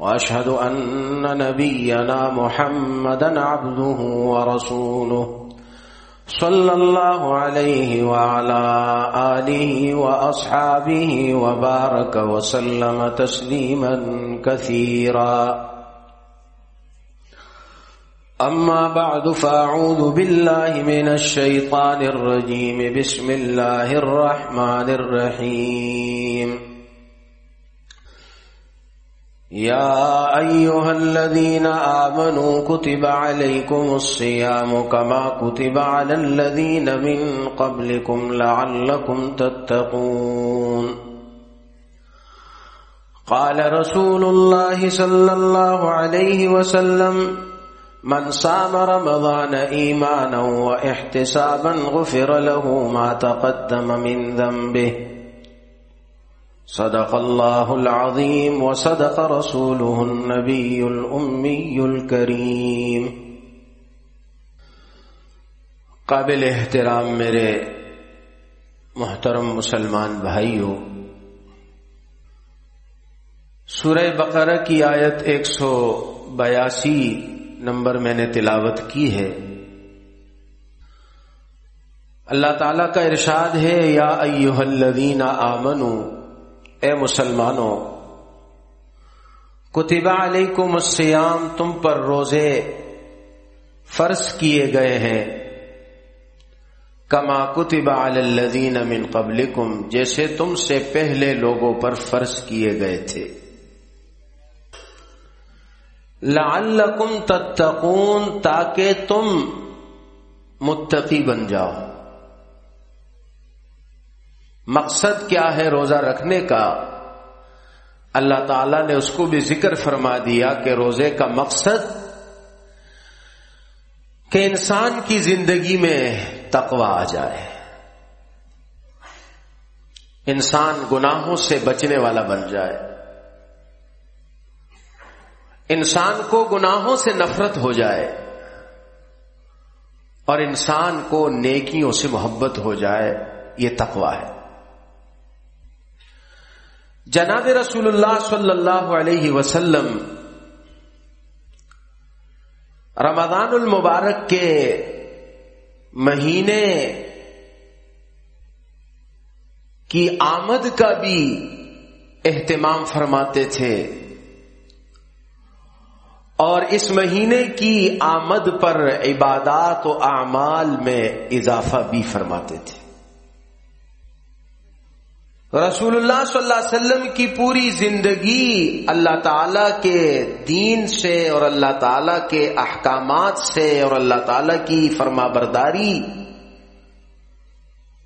واشهد ان نبينا محمدا عبده ورسوله صلى الله عليه وعلى اله واصحابه وبارك وسلم تسليما كثيرا. اما بعد فاعوذ بالله من الشيطان الرجيم. بسم الله الرحمن الرحيم. يا أيها الذين آمنوا كتب عليكم الصيام كما كتب على الذين من قبلكم لعلكم تتقون. قال رسول الله صلى الله عليه وسلم من صام رمضان إيمانا واحتسابا غفر له ما تقدم من ذنبه صدق الله العظيم وصدق رسوله النبي الأمي الكريم. قابل احترام میرے محترم مسلمان بھائیوں سورہ بقرہ کی آیت ایک سو بیاسی نمبر میں نے تلاوت کی ہے۔ اللہ تعالی کا ارشاد ہے، یا ایوہ الذین آمنوا اے مسلمانوں کتبہ علیکم السیام تم پر روزے فرض کیے گئے ہیں۔ کما کتبہ الذین من قبلکم، جیسے تم سے پہلے لوگوں پر فرض کیے گئے تھے۔ لعلکم تتقون، تاکہ تم متقی بن جاؤ۔ مقصد کیا ہے روزہ رکھنے کا؟ اللہ تعالی نے اس کو بھی ذکر فرما دیا کہ روزے کا مقصد کہ انسان کی زندگی میں تقوی آ جائے۔ انسان گناہوں سے بچنے والا بن جائے۔ انسان کو گناہوں سے نفرت ہو جائے۔ اور انسان کو نیکیوں سے محبت ہو جائے۔ یہ تقوی ہے۔ جناب رسول اللہ صلی اللہ علیہ وسلم، رمضان المبارک کے مہینے کی آمد کا بھی اہتمام فرماتے تھے۔ اور اس مہینے کی آمد پر عبادات و اعمال میں اضافہ بھی فرماتے تھے۔ رسول اللہ صلی اللہ علیہ وسلم کی پوری زندگی اللہ تعالی کے دین سے اور اللہ تعالی کے احکامات سے اور اللہ تعالی کی فرما برداری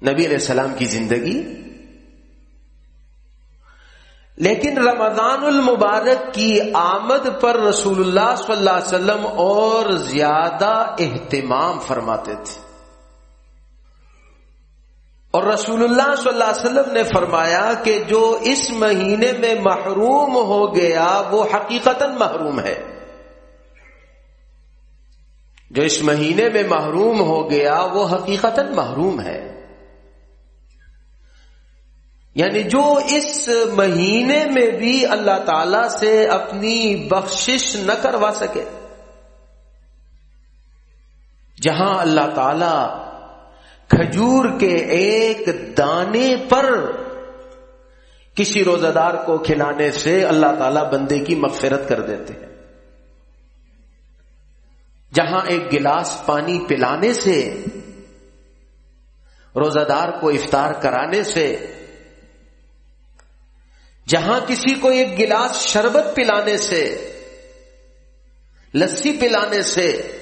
نبی علیہ السلام کی زندگی۔ لیکن رمضان المبارک کی آمد پر رسول اللہ صلی اللہ علیہ وسلم اور زیادہ اہتمام فرماتے تھے۔ اور رسول اللہ صلی اللہ علیہ وسلم نے فرمایا کہ جو اس مہینے میں محروم ہو گیا، وہ حقیقت محروم ہے۔ جو اس مہینے میں محروم ہو گیا، وہ حقیقت محروم ہے۔ یعنی جو اس مہینے میں بھی اللہ تعالی سے اپنی بخشش نہ کروا سکے، جہاں اللہ تعالی کھجور کے ایک دانے پر کسی روزہ دار کو کھلانے سے اللہ تعالی بندے کی مغفرت کر دیتے ہیں۔ جہاں ایک گلاس پانی پلانے سے روزہ دار کو افطار کرانے سے، جہاں کسی کو ایک گلاس شربت پلانے سے، لسی پلانے سے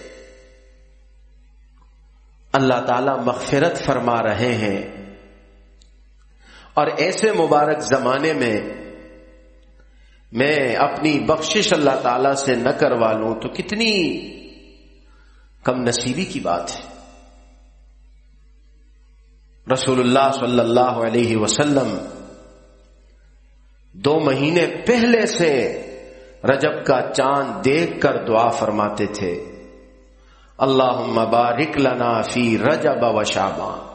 اللہ تعالی مغفرت فرما رہے ہیں۔ اور ایسے مبارک زمانے میں میں اپنی بخشش اللہ تعالی سے نہ کروا لوں تو کتنی کم نصیبی کی بات ہے۔ رسول اللہ صلی اللہ علیہ وسلم دو مہینے پہلے سے رجب کا چاند دیکھ کر دعا فرماتے تھے۔ اللہ مبارک لنا فی رجب و شابان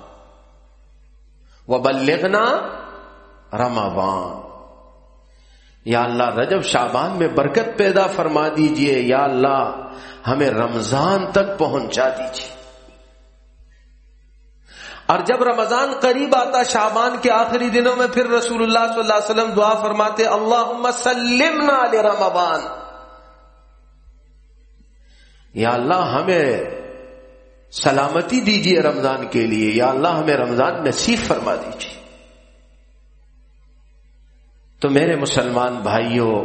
و رمضان۔ یا اللہ، رجب شابان میں برکت پیدا فرما دیجیے۔ یا اللہ، ہمیں رمضان تک پہنچا دیجیے۔ اور جب رمضان قریب آتا شابان کے آخری دنوں میں پھر رسول اللہ صلی اللہ علیہ وسلم دعا فرماتے اللہ سلمنا رمضان یا اللہ ہمیں سلامتی دیجیے رمضان کے لیے، یا اللہ ہمیں رمضان نصیب فرما دیجیے تو میرے مسلمان بھائیوں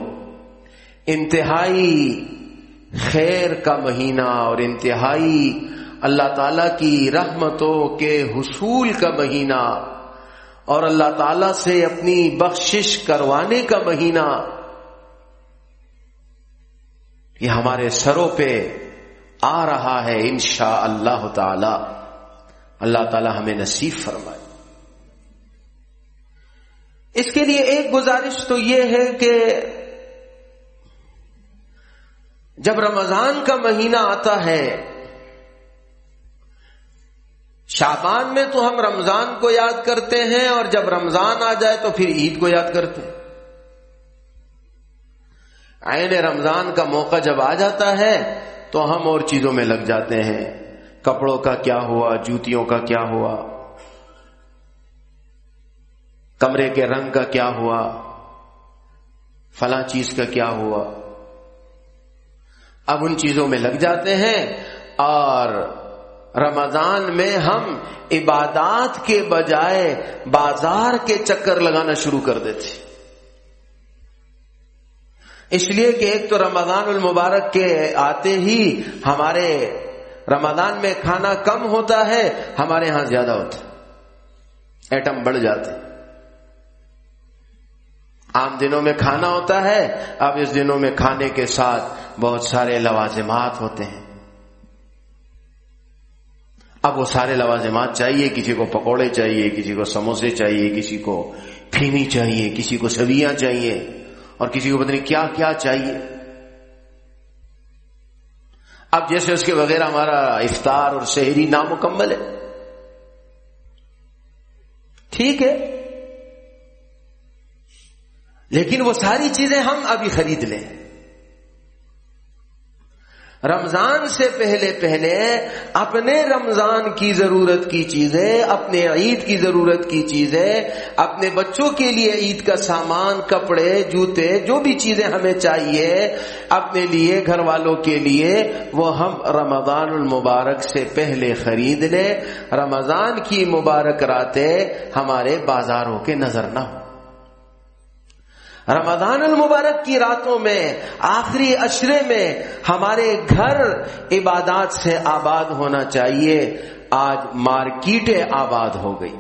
انتہائی خیر کا مہینہ اور انتہائی اللہ تعالی کی رحمتوں کے حصول کا مہینہ اور اللہ تعالی سے اپنی بخشش کروانے کا مہینہ، یہ ہمارے سروں پہ آ رہا ہے انشاء اللہ تعالی۔ اللہ تعالی ہمیں نصیب فرمائے۔ اس کے لیے ایک گزارش تو یہ ہے کہ جب رمضان کا مہینہ آتا ہے شابان میں تو ہم رمضان کو یاد کرتے ہیں اور جب رمضان آ جائے تو پھر عید کو یاد کرتے ہیں۔ عین رمضان کا موقع جب آ جاتا ہے تو ہم اور چیزوں میں لگ جاتے ہیں۔ کپڑوں کا کیا ہوا؟ جوتیوں کا کیا ہوا؟ کمرے کے رنگ کا کیا ہوا؟ فلاں چیز کا کیا ہوا؟ اب ان چیزوں میں لگ جاتے ہیں اور رمضان میں ہم عبادات کے بجائے بازار کے چکر لگانا شروع کر دیتے اس لیے کہ ایک تو رمضان المبارک کے آتے ہی ہمارے رمضان میں کھانا کم ہوتا ہے، ہمارے ہاں زیادہ ہوتا ایٹم بڑھ جاتے عام دنوں میں کھانا ہوتا ہے، اب اس دنوں میں کھانے کے ساتھ بہت سارے لوازمات ہوتے ہیں۔ اب وہ سارے لوازمات چاہیے، کسی کو پکوڑے چاہیے، کسی کو سموسے چاہیے، کسی کو پھینی چاہیے، کسی کو سبیاں چاہیے۔ اور کسی کو پتہ نہیں کیا کیا چاہیے۔ اب جیسے اس کے بغیر ہمارا افطار اور شہری نامکمل ہے۔ ٹھیک ہے۔ لیکن وہ ساری چیزیں ہم ابھی خرید لیں۔ رمضان سے پہلے پہلے اپنے رمضان کی ضرورت کی چیزیں، اپنے عید کی ضرورت کی چیزیں، اپنے بچوں کے لیے عید کا سامان، کپڑے، جوتے، جو بھی چیزیں ہمیں چاہیے اپنے لیے، گھر والوں کے لیے، وہ ہم رمضان المبارک سے پہلے خرید لیں۔ رمضان کی مبارک راتیں ہمارے بازاروں کے نظر نہ ہو رمضان المبارک کی راتوں میں، آخری اشرے میں ہمارے گھر عبادات سے آباد ہونا چاہیے۔ آج مارکیٹیں آباد ہو گئی۔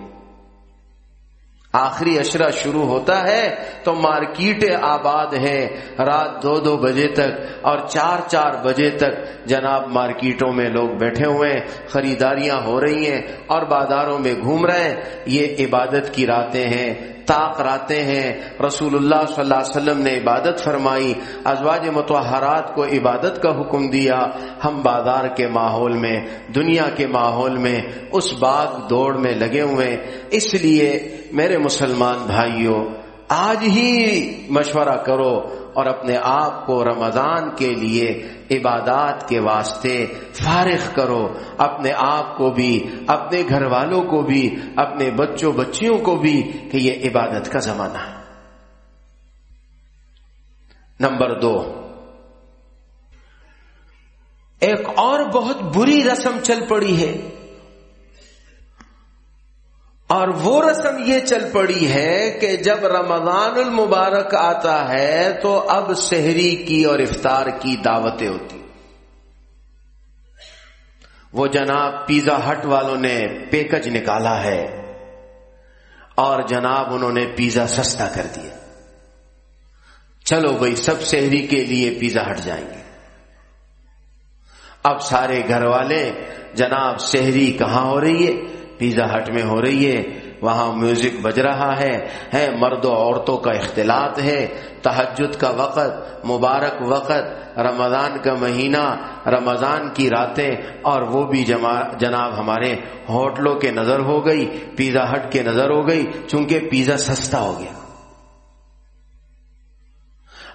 آخری اشرا شروع ہوتا ہے تو مارکیٹ آباد ہے رات دو دو بجے تک اور چار چار بجے تک جناب مارکیٹوں میں لوگ بیٹھے ہوئے خریداریاں ہو رہی ہیں اور بازاروں میں گھوم رہے ہیں۔ یہ عبادت کی راتیں ہیں۔ طاق راتے ہیں۔ رسول اللہ صلی اللہ علیہ وسلم نے عبادت فرمائی۔ ازواج متحرات کو عبادت کا حکم دیا۔ ہم بازار کے ماحول میں، دنیا کے ماحول میں اس باغ دوڑ میں لگے ہوئے اس لیے میرے مسلمان بھائیوں آج ہی مشورہ کرو۔ اور اپنے آپ کو رمضان کے لیے عبادات کے واسطے فارغ کرو۔ اپنے آپ کو بھی، اپنے گھر والوں کو بھی، اپنے بچوں، بچیوں کو بھی کہ یہ عبادت کا زمانہ ہے۔ نمبر دو، ایک اور بہت بری رسم چل پڑی ہے۔ اور وہ رسم یہ چل پڑی ہے کہ جب رمضان المبارک آتا ہے تو اب شہری کی اور افطار کی دعوتیں ہوتی۔ وہ جناب پیزا ہٹ والوں نے پیکج نکالا ہے اور جناب انہوں نے پیزا سستا کر دیا۔ چلو بھائی، سب شہری کے لیے پیزا ہٹ جائیں گے۔ اب سارے گھر والے، جناب شہری کہاں ہو رہی ہے؟ پیزا ہٹ میں ہو رہی ہے، وہاں میوزک بج رہا ہے ہے مرد و عورتوں کا اختلاط ہے تحجد کا وقت، مبارک وقت، رمضان کا مہینہ، رمضان کی راتیں، اور وہ بھی جناب ہمارے ہوٹلوں کے نظر ہو گئی، پیزا ہٹ کے نظر ہو گئی، چونکہ پیزا سستا ہو گیا۔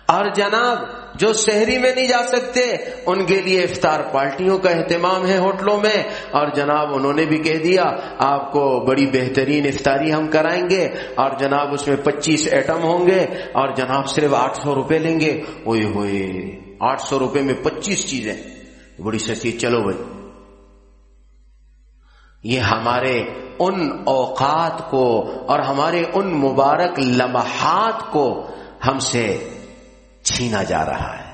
اور جناب جو شہری میں نہیں جا سکتے، ان کے لیے افطار پارٹیوں کا اہتمام ہے ہوٹلوں میں۔ اور جناب، انہوں نے بھی کہہ دیا، آپ کو بڑی بہترین افطاری ہم کرائیں گے۔ اور جناب، اس میں پچیس ایٹم ہوں گے۔ اور جناب، صرف آٹھ سو روپے لیں گے۔ اوئے ہوئے، آٹھ سو روپے میں پچیس چیزیں۔ بڑی سستی چلو بھائی۔ یہ ہمارے ان اوقات کو اور ہمارے ان مبارک لمحات کو ہم سے چھینا جا رہا ہے۔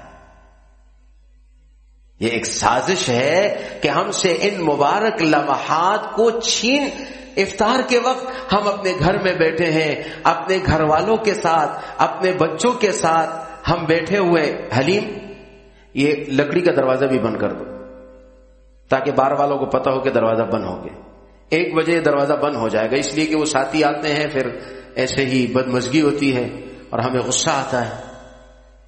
یہ ایک سازش ہے کہ ہم سے ان مبارک لمحات کو چھین، افطار کے وقت ہم اپنے گھر میں بیٹھے ہیں، اپنے گھر والوں کے ساتھ، اپنے بچوں کے ساتھ ہم بیٹھے ہوئے۔ حلیم، یہ لکڑی کا دروازہ بھی بند کر دو، تاکہ بار والوں کو پتا ہو کہ دروازہ بند ہو گیا۔ ایک بجے دروازہ بند ہو جائے گا، اس لیے کہ وہ ساتھی آتے ہیں، پھر ایسے ہی بدمزگی ہوتی ہے اور ہمیں غصہ آتا ہے۔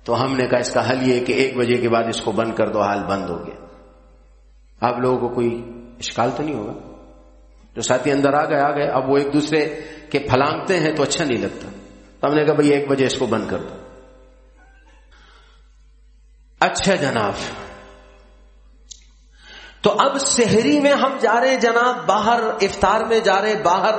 تو ہم نے کہا اس کا حل یہ کہ ایک بجے کے بعد اس کو بند کر دو، حال بند ہو گیا۔ آپ لوگوں کو کوئی اشکال تو نہیں ہوگا؟ جو ساتھی اندر آ گئے آ گئے۔ اب وہ ایک دوسرے کے پھلانگتے ہیں تو اچھا نہیں لگتا۔ تو ہم نے کہا بھائی ایک بجے اس کو بند کر دو۔ اچھا جناب تو اب شہری میں ہم جا رہے جناب، باہر افطار میں جا رہے باہر،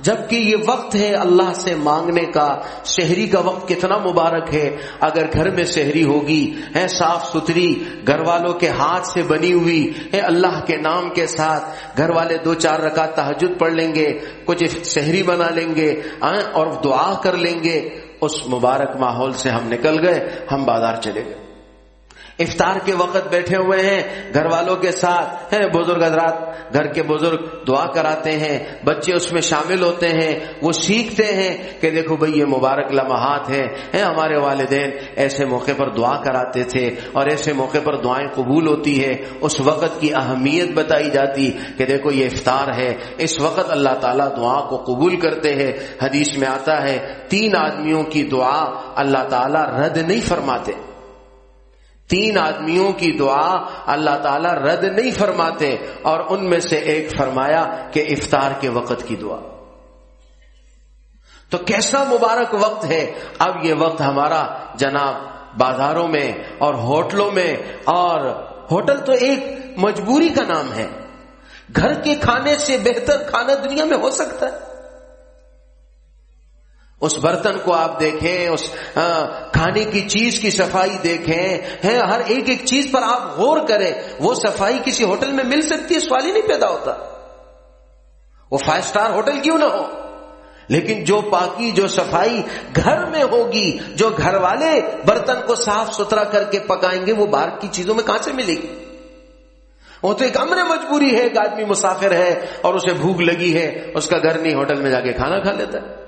جبکہ یہ وقت ہے اللہ سے مانگنے کا۔ شہری کا وقت کتنا مبارک ہے۔ اگر گھر میں شہری ہوگی ہے صاف ستھری، گھر والوں کے ہاتھ سے بنی ہوئی ہے اللہ کے نام کے ساتھ گھر والے دو چار رکعت تحجد پڑھ لیں گے، کچھ شہری بنا لیں گے اور دعا کر لیں گے، اس مبارک ماحول سے ہم نکل گئے، ہم بازار چلے گئے۔ افطار کے وقت بیٹھے ہوئے ہیں، گھر والوں کے ساتھ، ہیں، بزرگ حضرات، گھر کے بزرگ دعا کراتے ہیں، بچے اس میں شامل ہوتے ہیں، وہ سیکھتے ہیں کہ دیکھو بھائی یہ مبارک لمحات ہیں ہمارے والدین ایسے موقع پر دعا کراتے تھے اور ایسے موقع پر دعائیں قبول ہوتی ہے۔ اس وقت کی اہمیت بتائی جاتی کہ دیکھو یہ افطار ہے۔ اس وقت اللہ تعالیٰ دعا کو قبول کرتے ہیں۔ حدیث میں آتا ہے، تین آدمیوں کی دعا اللہ تعالیٰ رد نہیں فرماتے۔ تین آدمیوں کی دعا اللہ تعالی رد نہیں فرماتے اور ان میں سے ایک فرمایا کہ افطار کے وقت کی دعا۔ تو کیسا مبارک وقت ہے؟ اب یہ وقت ہمارا جناب بازاروں میں اور ہوٹلوں میں اور ہوٹل تو ایک مجبوری کا نام ہے۔ گھر کے کھانے سے بہتر کھانا دنیا میں ہو سکتا ہے۔ اس برتن کو آپ دیکھیں، اس کھانے کی چیز کی صفائی دیکھیں ہر ایک ایک چیز پر آپ غور کریں، وہ صفائی کسی ہوٹل میں مل سکتی ہے، سوال ہی نہیں پیدا ہوتا۔ وہ فائیو سٹار ہوٹل کیوں نہ ہو؟ لیکن جو پاکی، جو صفائی گھر میں ہوگی، جو گھر والے برتن کو صاف ستھرا کر کے پکائیں گے، وہ باہر کی چیزوں میں کہاں سے ملے گی؟ وہ تو ایک امر مجبوری ہے، ایک آدمی مسافر ہے اور اسے بھوک لگی ہے، اس کا گھر نہیں، ہوٹل میں جا کے کھانا کھا لیتا ہے۔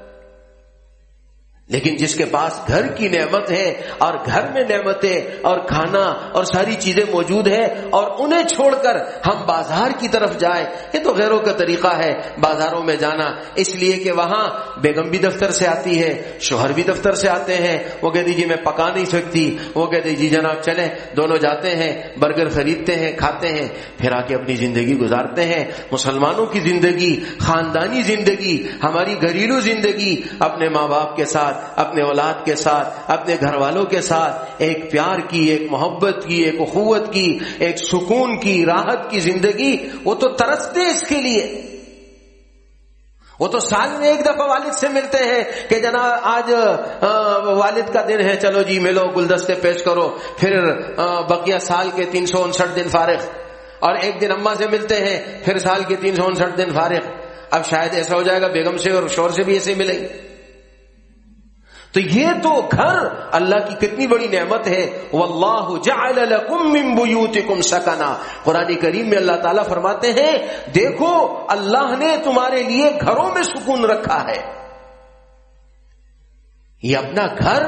لیکن جس کے پاس گھر کی نعمت ہے اور گھر میں نعمتیں اور کھانا اور ساری چیزیں موجود ہے اور انہیں چھوڑ کر ہم بازار کی طرف جائیں، یہ تو غیروں کا طریقہ ہے، بازاروں میں جانا۔ اس لیے کہ وہاں بیگم بھی دفتر سے آتی ہے، شوہر بھی دفتر سے آتے ہیں۔ وہ کہتی جی میں پکا نہیں سکتی، وہ کہتے جی جناب چلیں۔ دونوں جاتے ہیں، برگر خریدتے ہیں، کھاتے ہیں۔ پھر آ کے اپنی زندگی گزارتے ہیں۔ مسلمانوں کی زندگی، خاندانی زندگی، ہماری گھریلو زندگی، اپنے ماں باپ کے ساتھ اپنے اولاد کے ساتھ، اپنے گھر والوں کے ساتھ، ایک پیار کی، ایک محبت کی، ایک اخوت کی، ایک سکون کی، راحت کی زندگی، وہ تو ترستے اس کے لیے۔ وہ تو سال میں ایک دفعہ والد سے ملتے ہیں کہ جناب آج والد کا دن ہے، چلو جی ملو، گلدستے پیش کرو۔ پھر بقیہ سال کے تین سو انسٹھ دن فارغ۔ اور ایک دن اما سے ملتے ہیں، پھر سال کے تین سو انسٹھ دن فارغ۔ اب شاید ایسا ہو جائے گا، بیگم سے اور شور سے بھی ایسے ملے گی تو یہ تو گھر اللہ کی کتنی بڑی نعمت ہے۔ واللہ جعل لکم من بیوتکم سکنا قرآن کریم میں اللہ تعالیٰ فرماتے ہیں، دیکھو، اللہ نے تمہارے لیے گھروں میں سکون رکھا ہے۔ یہ اپنا گھر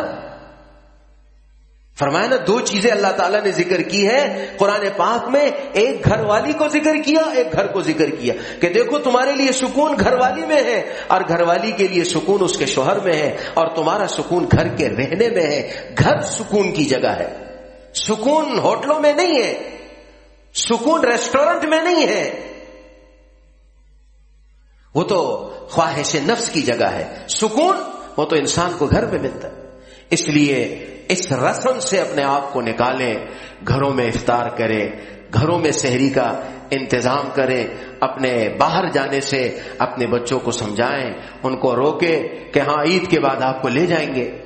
فرمایا نا، دو چیزیں اللہ تعالیٰ نے ذکر کی ہے قرآن پاک میں ایک گھر والی کو ذکر کیا، ایک گھر کو ذکر کیا۔ کہ دیکھو، تمہارے لیے سکون گھر والی میں ہے اور گھر والی کے لیے سکون اس کے شوہر میں ہے اور تمہارا سکون گھر کے رہنے میں ہے۔ گھر سکون کی جگہ ہے۔ سکون ہوٹلوں میں نہیں ہے، سکون ریسٹورنٹ میں نہیں ہے۔ وہ تو خواہش نفس کی جگہ ہے۔ سکون وہ تو انسان کو گھر پہ ملتا ہے۔ اس لیے اس رسم سے اپنے آپ کو نکالیں گھروں میں افطار کریں گھروں میں شہری کا انتظام کریں اپنے باہر جانے سے اپنے بچوں کو سمجھائیں، ان کو روکے کہ ہاں عید کے بعد آپ کو لے جائیں گے۔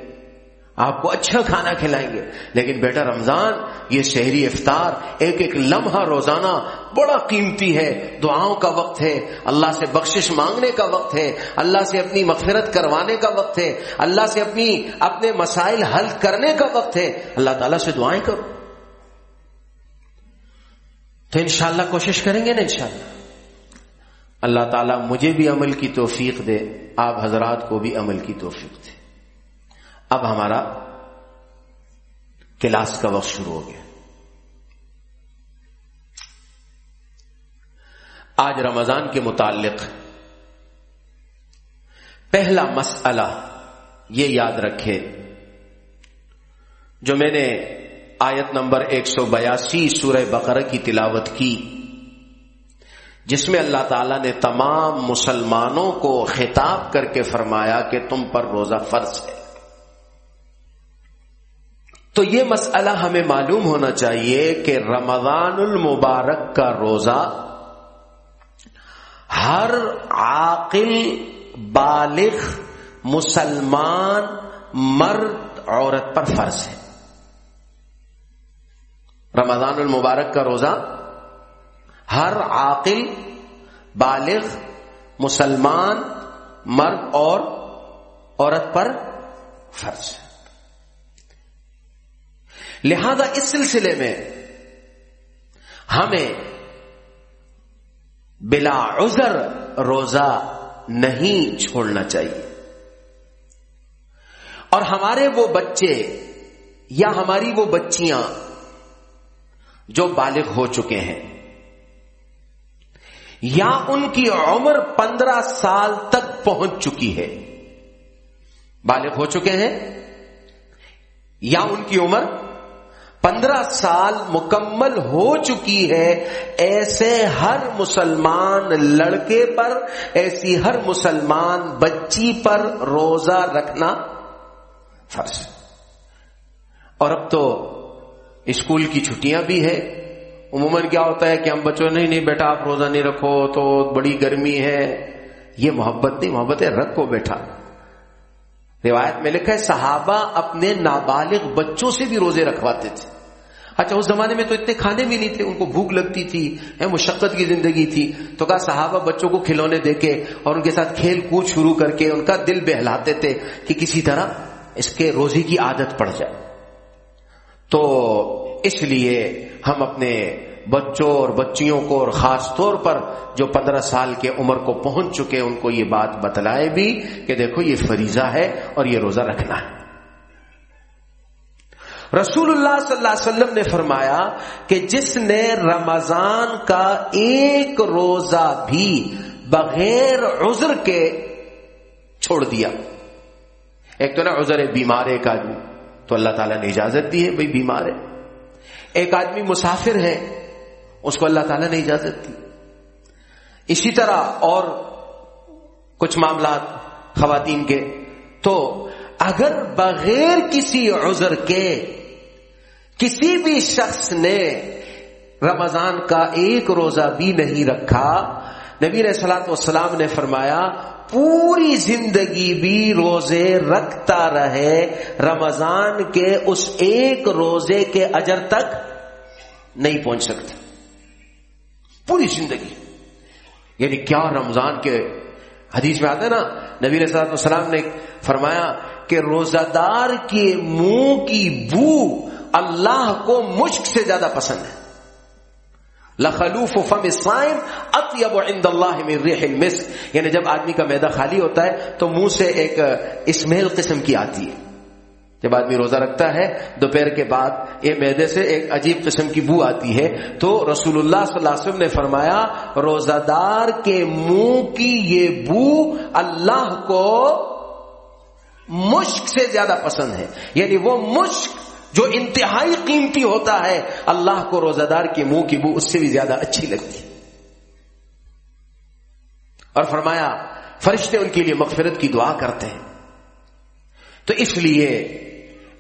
آپ کو اچھا کھانا کھلائیں گے۔ لیکن بیٹا رمضان، یہ شہری افطار ایک ایک لمحہ روزانہ بڑا قیمتی ہے۔ دعاؤں کا وقت ہے، اللہ سے بخشش مانگنے کا وقت ہے، اللہ سے اپنی مغفرت کروانے کا وقت ہے، اللہ سے اپنی، اپنے مسائل حل کرنے کا وقت ہے۔ اللہ تعالیٰ سے دعائیں کرو۔ تو انشاءاللہ کوشش کریں گے نا انشاءاللہ۔ اللہ تعالیٰ مجھے بھی عمل کی توفیق دے، آپ حضرات کو بھی عمل کی توفیق دے۔ اب ہمارا کلاس کا وقت شروع ہو گیا۔ آج رمضان کے متعلق پہلا مسئلہ یہ یاد رکھے جو میں نے آیت نمبر ایک سو بیاسی سورہ بقرہ کی تلاوت کی، جس میں اللہ تعالی نے تمام مسلمانوں کو خطاب کر کے فرمایا کہ تم پر روزہ فرض ہے۔ تو یہ مسئلہ ہمیں معلوم ہونا چاہیے کہ رمضان المبارک کا روزہ ہر عاقل، بالغ، مسلمان، مرد، عورت پر فرض ہے۔ رمضان المبارک کا روزہ ہر عاقل، بالغ، مسلمان، مرد اور عورت پر فرض ہے۔ لہذا اس سلسلے میں ہمیں بلا عذر روزہ نہیں چھوڑنا چاہیے۔ اور ہمارے وہ بچے یا ہماری وہ بچیاں جو بالغ ہو چکے ہیں، یا ان کی عمر پندرہ سال تک پہنچ چکی ہے۔ بالغ ہو چکے ہیں یا ان کی عمر پندرہ سال مکمل ہو چکی ہے، ایسے ہر مسلمان لڑکے پر، ایسی ہر مسلمان بچی پر روزہ رکھنا فرض۔ اور اب تو اسکول کی چھٹیاں بھی ہے عموماً کیا ہوتا ہے کہ ہم بچوں، نہیں نہیں بیٹا، آپ روزہ نہیں رکھو، تو بڑی گرمی ہے۔ یہ محبت نہیں، محبت ہے رکھو بیٹھا۔ روایت میں لکھا ہے، صحابہ اپنے نابالغ بچوں سے بھی روزے رکھواتے تھے۔ اچھا اس زمانے میں تو اتنے کھانے بھی نہیں تھے، ان کو بھوک لگتی تھی مشقت کی زندگی تھی۔ تو کہا، صحابہ بچوں کو کھلونے دے کے اور ان کے ساتھ کھیل کود شروع کر کے ان کا دل بہلاتے تھے کہ کسی طرح اس کے روزی کی عادت پڑ جائے۔ تو اس لیے ہم اپنے بچوں اور بچیوں کو اور خاص طور پر جو پندرہ سال کے عمر کو پہنچ چکے، ان کو یہ بات بتلائے بھی کہ دیکھو، یہ فریضہ ہے اور یہ روزہ رکھنا ہے۔ رسول اللہ صلی اللہ علیہ وسلم نے فرمایا کہ جس نے رمضان کا ایک روزہ بھی بغیر عذر کے چھوڑ دیا، ایک تو نا عذر بیمار ایک آدمی، تو اللہ تعالیٰ نے اجازت دی ہے بھائی بیمار ہے۔ ایک آدمی مسافر ہے، اس کو اللہ تعالیٰ نے اجازت دی۔ اسی طرح اور کچھ معاملات خواتین کے، تو اگر بغیر کسی عذر کے کسی بھی شخص نے رمضان کا ایک روزہ بھی نہیں رکھا، نبی علیہ سلاط والسلام نے فرمایا، پوری زندگی بھی روزے رکھتا رہے، رمضان کے اس ایک روزے کے اجر تک نہیں پہنچ سکتا۔ پوری زندگی۔ یعنی کیا رمضان کے حدیث میں آتا ہے نا، نبی علیہ والسلام نے فرمایا کہ روزہ دار کے منہ کی بو اللہ کو مشک سے زیادہ پسند ہے۔ لخلوف فم سائم اطیب عند اللہ من ریح المسک یعنی جب آدمی کا میدا خالی ہوتا ہے تو منہ سے ایک اسمیل قسم کی آتی ہے۔ جب آدمی روزہ رکھتا ہے، دوپہر کے بعد یہ میدے سے ایک عجیب قسم کی بو آتی ہے۔ تو رسول اللہ صلی اللہ علیہ وسلم نے فرمایا روزہ دار کے منہ کی یہ بو اللہ کو مشک سے زیادہ پسند ہے۔ یعنی وہ مشک جو انتہائی قیمتی ہوتا ہے، اللہ کو روزہ دار کے منہ کی بو اس سے بھی زیادہ اچھی لگتی۔ اور فرمایا، فرشتے ان کے لیے مغفرت کی دعا کرتے ہیں۔ تو اس لیے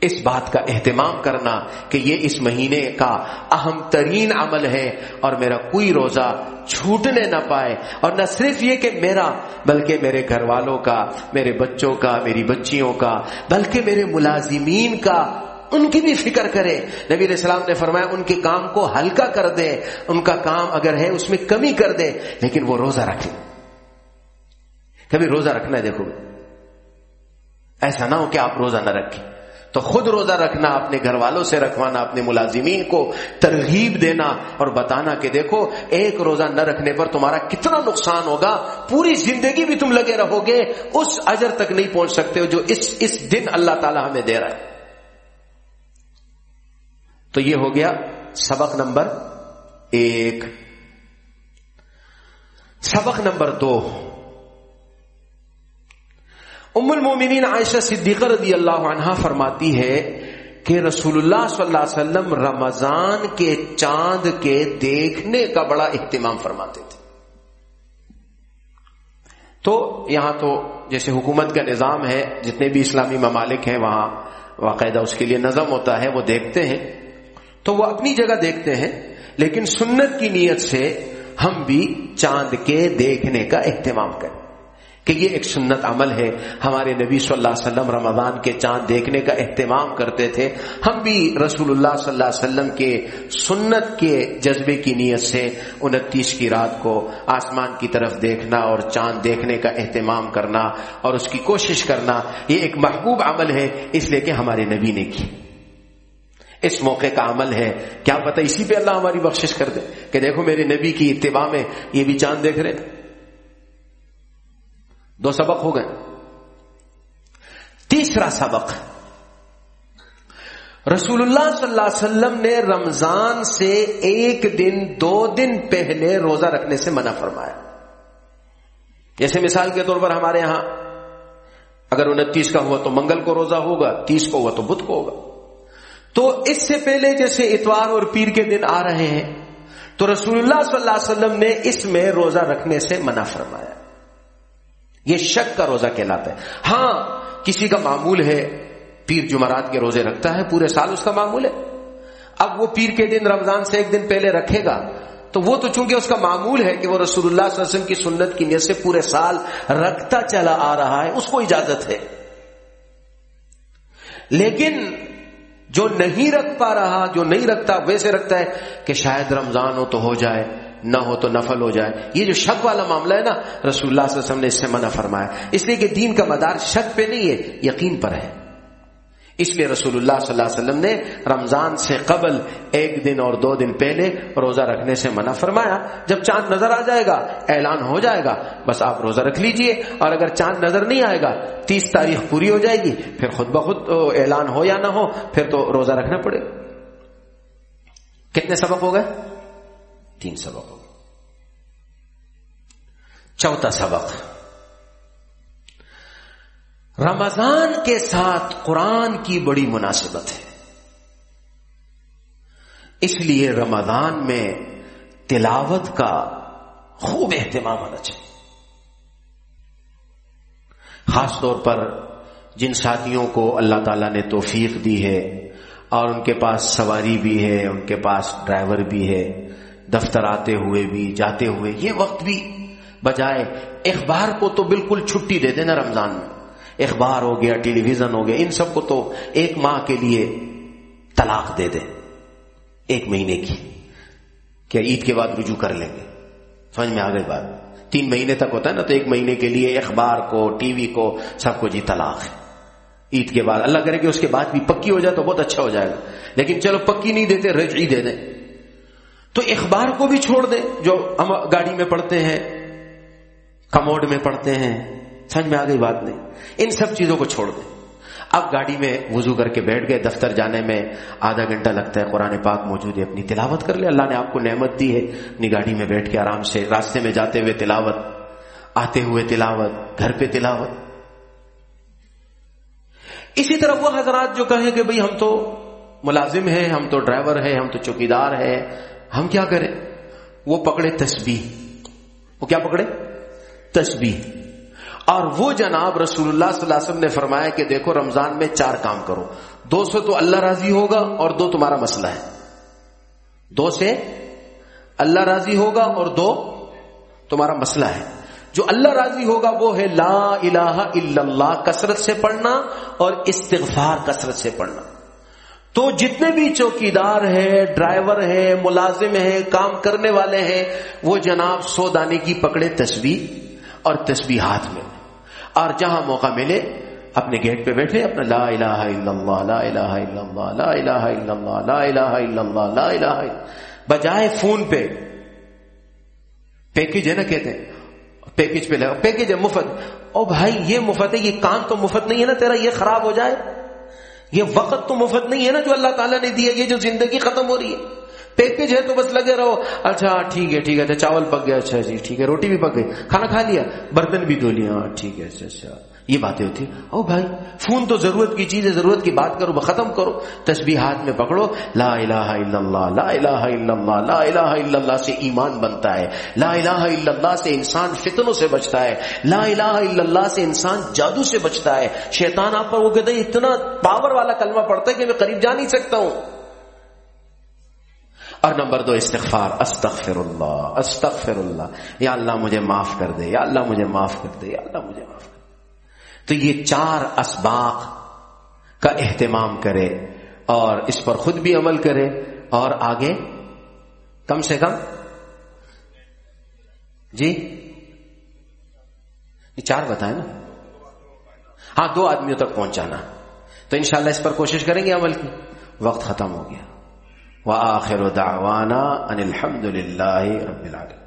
اس بات کا اہتمام کرنا کہ یہ اس مہینے کا اہم ترین عمل ہے اور میرا کوئی روزہ چھوٹنے نہ پائے۔ اور نہ صرف یہ کہ میرا، بلکہ میرے گھر والوں کا، میرے بچوں کا، میری بچیوں کا، بلکہ میرے ملازمین کا ان کی بھی فکر کرے۔ نبی علیہ السلام نے فرمایا، ان کے کام کو ہلکا کر دے، ان کا کام اگر ہے اس میں کمی کر دے، لیکن وہ روزہ رکھے۔ کبھی روزہ رکھنا ہے، دیکھو۔ ایسا نہ ہو کہ آپ روزہ نہ رکھیں۔ تو خود روزہ رکھنا، اپنے گھر والوں سے رکھوانا، اپنے ملازمین کو ترغیب دینا اور بتانا کہ دیکھو، ایک روزہ نہ رکھنے پر تمہارا کتنا نقصان ہوگا، پوری زندگی بھی تم لگے رہو گے، اس اجر تک نہیں پہنچ سکتے ہو جو اس اس دن اللہ تعالی ہمیں دے رہا ہے۔ تو یہ ہو گیا سبق نمبر ایک۔ سبق نمبر دو۔ ام المومنین عائشہ صدیقہ رضی اللہ عنہ فرماتی ہے کہ رسول اللہ صلی اللہ علیہ وسلم رمضان کے چاند کے دیکھنے کا بڑا اہتمام فرماتے تھے۔ تو یہاں تو جیسے حکومت کا نظام ہے، جتنے بھی اسلامی ممالک ہیں، وہاں باقاعدہ اس کے لیے نظم ہوتا ہے، وہ دیکھتے ہیں۔ تو وہ اپنی جگہ دیکھتے ہیں، لیکن سنت کی نیت سے ہم بھی چاند کے دیکھنے کا اہتمام کریں۔ کہ یہ ایک سنت عمل ہے۔ ہمارے نبی صلی اللہ علیہ وسلم رمضان کے چاند دیکھنے کا اہتمام کرتے تھے۔ ہم بھی رسول اللہ صلی اللہ علیہ وسلم کے سنت کے جذبے کی نیت سے انتیس کی رات کو آسمان کی طرف دیکھنا اور چاند دیکھنے کا اہتمام کرنا اور اس کی کوشش کرنا، یہ ایک محبوب عمل ہے۔ اس لیے کہ ہمارے نبی نے کی۔ اس موقع کا عمل ہے۔ کیا پتہ اسی پہ اللہ ہماری بخشش کر دے کہ دیکھو میرے نبی کی اتباع میں یہ بھی چاند دیکھ رہے دو سبق ہو گئے۔ تیسرا سبق۔ رسول اللہ صلی اللہ علیہ وسلم نے رمضان سے ایک دن، دو دن پہلے روزہ رکھنے سے منع فرمایا۔ جیسے مثال کے طور پر ہمارے ہاں اگر انتیس کا ہوا تو منگل کو روزہ ہوگا، تیس کو ہوا تو بدھ کو ہوگا۔ تو اس سے پہلے جیسے اتوار اور پیر کے دن آ رہے ہیں، تو رسول اللہ صلی اللہ علیہ وسلم نے اس میں روزہ رکھنے سے منع فرمایا۔ یہ شک کا روزہ کہلاتا ہے۔ ہاں کسی کا معمول ہے، پیر جمعرات کے روزے رکھتا ہے، پورے سال اس کا معمول ہے۔ اب وہ پیر کے دن رمضان سے ایک دن پہلے رکھے گا، تو وہ تو چونکہ اس کا معمول ہے کہ وہ رسول اللہ صلی اللہ علیہ وسلم کی سنت کی نیت سے پورے سال رکھتا چلا آ رہا ہے، اس کو اجازت ہے۔ لیکن جو نہیں رکھ پا رہا، جو نہیں رکھتا، ویسے رکھتا ہے کہ شاید رمضان ہو تو ہو جائے، نہ ہو تو نفل ہو جائے۔ یہ جو شک والا معاملہ ہے نا، رسول اللہ صلی اللہ علیہ وسلم نے اس سے منع فرمایا۔ اس لیے کہ دین کا مدار شک پہ نہیں ہے، یقین پر ہے۔ اس لیے رسول اللہ صلی اللہ علیہ وسلم نے رمضان سے قبل ایک دن اور دو دن پہلے روزہ رکھنے سے منع فرمایا، جب چاند نظر آ جائے گا، اعلان ہو جائے گا، بس آپ روزہ رکھ لیجیے، اور اگر چاند نظر نہیں آئے گا، تیس تاریخ پوری ہو جائے گی، پھر خود بخود اعلان ہو یا نہ ہو، پھر تو روزہ رکھنا پڑے گا۔ کتنے سبق ہو گئے؟ تین سبق ہو گئے۔ چوتھا سبق۔ رمضان کے ساتھ قرآن کی بڑی مناسبت ہے۔ اس لیے رمضان میں تلاوت کا خوب اہتمام ہونا چاہیے۔ خاص طور پر جن ساتھیوں کو اللہ تعالی نے توفیق دی ہے اور ان کے پاس سواری بھی ہے، ان کے پاس ڈرائیور بھی ہے، دفتر آتے ہوئے بھی، جاتے ہوئے، یہ وقت بھی بجائے اخبار کو تو بالکل چھٹی دے دینا رمضان میں۔ اخبار ہو گیا ٹیلی ویژن ہو گیا، ان سب کو تو ایک ماہ کے لیے طلاق دے دیں۔ ایک مہینے کی۔ کیا عید کے بعد رجوع کر لیں گے؟ سمجھ میں آ گئی بات۔ تین مہینے تک ہوتا ہے نا، تو ایک مہینے کے لیے اخبار کو، ٹی وی کو، سب کو جی طلاق ہے۔ عید کے بعد اللہ کرے کہ اس کے بعد بھی پکی ہو جائے تو بہت اچھا ہو جائے گا۔ لیکن چلو پکی نہیں دیتے رجعی دے دیں۔ تو اخبار کو بھی چھوڑ دیں، جو ہم گاڑی میں پڑھتے ہیں، کموڈ میں پڑھتے ہیں۔ سمجھ میں آ گئی بات نہیں۔ ان سب چیزوں کو چھوڑ دیں۔ اب گاڑی میں وضو کر کے بیٹھ گئے، دفتر جانے میں آدھا گھنٹہ لگتا ہے، قرآن پاک موجود ہے، اپنی تلاوت کر لے۔ اللہ نے آپ کو نعمت دی ہے۔ اپنی گاڑی میں بیٹھ کے آرام سے راستے میں جاتے ہوئے تلاوت، آتے ہوئے تلاوت، گھر پہ تلاوت۔ اسی طرح وہ حضرات جو کہیں کہ بھئی ہم تو ملازم ہیں، ہم تو ڈرائیور ہیں، ہم تو چوکیدار ہیں، ہم کیا کریں؟ وہ پکڑے تسبیح۔ وہ کیا پکڑے؟ تسبیح۔ اور وہ جناب رسول اللہ صلی اللہ علیہ وسلم نے فرمایا کہ دیکھو رمضان میں چار کام کرو۔ دو سے تو اللہ راضی ہوگا اور دو تمہارا مسئلہ ہے۔ دو سے اللہ راضی ہوگا اور دو تمہارا مسئلہ ہے۔ جو اللہ راضی ہوگا وہ ہے لا الہ الا اللہ، کثرت سے پڑھنا اور استغفار، کثرت سے پڑھنا۔ تو جتنے بھی چوکیدار ہیں، ڈرائیور ہیں، ملازم ہیں، کام کرنے والے ہیں، وہ جناب سو دانے کی پکڑے تصویر اور تصویر ہاتھ میں۔ اور جہاں موقع ملے اپنے گیٹ پہ بیٹھے، اپنا لا الہ الا اللہ، لا الہ الا اللہ، لا الہ الا اللہ، لا الہ الا اللہ، لا الہ الا بجائے فون پہ۔ پیکج ہے نا کہتے ہیں۔ پیکج پہ لگا پیکج ہے مفت۔ او بھائی، یہ مفت ہے، یہ کام تو مفت نہیں ہے نا تیرا، یہ خراب ہو جائے۔ یہ وقت تو مفت نہیں ہے نا جو اللہ تعالیٰ نے دیا، یہ جو زندگی ختم ہو رہی ہے۔ پیکج ہے تو بس لگے رہو۔ اچھا ہاں، ٹھیک ہے ٹھیک ہے اچھا چاول پک گیا۔ اچھا جی ٹھیک ہے، روٹی بھی پک گئی۔ کھانا کھا لیا، برتن بھی دھو لیا۔ ہاں ٹھیک ہے اچھا اچھا۔ یہ باتیں ہوتی او بھائی، فون تو ضرورت کی چیز ہے، ضرورت کی بات کرو، ختم کرو۔ تسبیح ہاتھ میں پکڑو۔ لا الہ الا اللہ، لا الہ الا اللہ، لا الہ الا اللہ سے ایمان بنتا ہے۔ لا الہ الا اللہ سے انسان فتنوں سے بچتا ہے۔ لا الہ الا اللہ سے انسان جادو سے بچتا ہے۔ شیطان آپ پر وہ کہتے ہیں، اتنا پاور والا کلمہ پڑتا ہے کہ میں قریب جا نہیں سکتا ہوں۔ اور نمبر دو، استغفار. استغفر اللہ استغفر اللہ یا اللہ مجھے معاف کر دے، یا اللہ مجھے معاف کر دے، یا اللہ مجھے معاف کر دے. تو یہ چار اسباق کا اہتمام کرے اور اس پر خود بھی عمل کرے اور آگے کم سے کم جی؟ یہ چار بتائیں نا؟ ہاں دو آدمیوں تک پہنچانا. تو انشاءاللہ اس پر کوشش کریں گے عمل کی. وقت ختم ہو گیا. وآخر دعوانا ان الحمد للہ رب العالمين